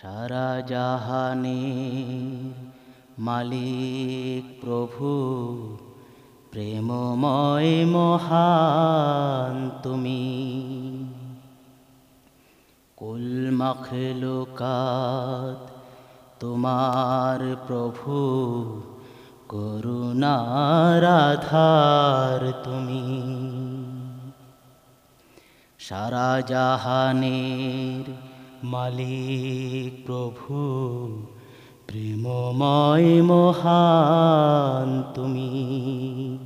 সারা জাহানের মালিক প্রভু, প্রেমময় মহান তুমি। কুল মখলুকাত তোমার প্রভু করুণার আধার তুমি। সারা জাহানের মালিক প্রভু, প্রেমময় মহান তুমি।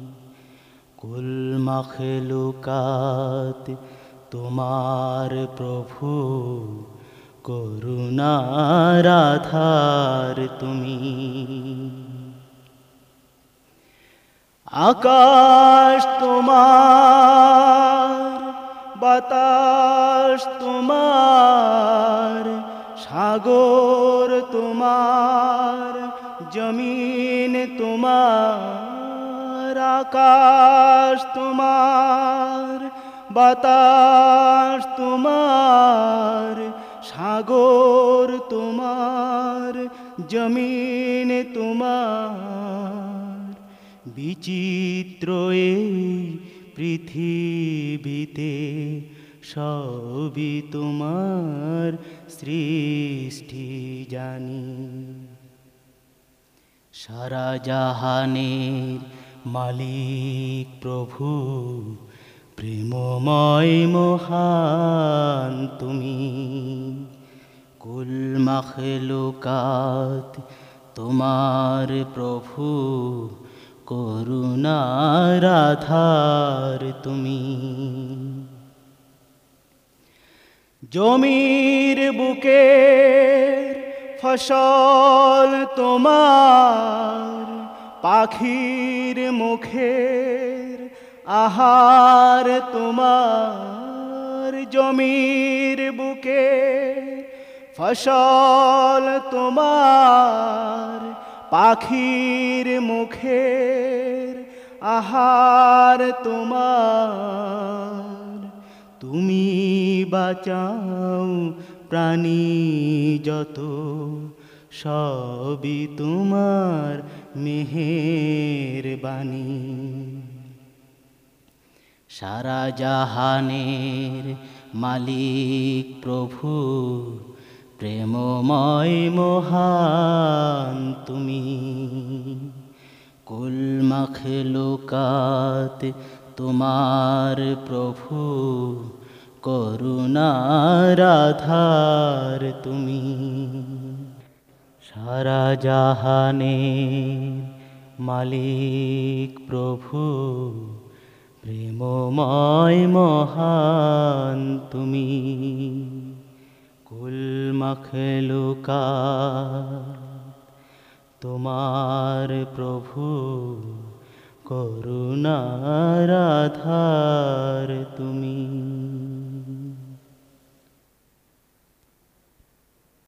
কুল মখলুকাত তোমার প্রভু করুণার আধার তুমি। আকাশ তোমার, বাতাস তোমার সাগর তোমার, জমিন তোমার, আকাশ তোমার, বাতাস তোমার, সাগর তোমার, জমিন তোমার। বিচিত্র এই পৃথিবীতে সবই তোমার সৃষ্টি জানি। সারা জাহানের মালিক প্রভু, প্রেমময় মহান তুমি। কুল মখলুকাত তোমার প্রভু, করুণার আধার তুমি। জমির বুকে ফসল তোমার, পাখির মুখের আহার তোমার, জমির বুকে ফসল তোমার, পাখির মুখের আহার তোমার। তুমি বাঁচাও প্রাণী যত, সবই তোমার মেহের বাণী সারা জাহানের মালিক প্রভু, প্রেমময় মহান তুমি। কুল মখলুকাত তোমার প্রভু করুণার আধার তুমি। সারা জাহানের মালিক প্রভু, প্রেমময় মহান তুমি। কুল মখলুকা তোমার প্রভু করুণার আধার তুমি।